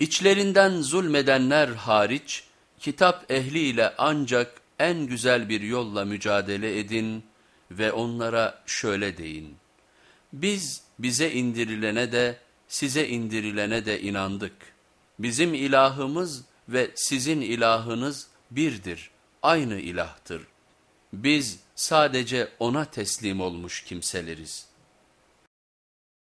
İçlerinden zulmedenler hariç, kitap ehliyle ancak en güzel bir yolla mücadele edin ve onlara şöyle deyin. Biz bize indirilene de size indirilene de inandık. Bizim ilahımız ve sizin ilahınız birdir, aynı ilahtır. Biz sadece ona teslim olmuş kimseleriz.''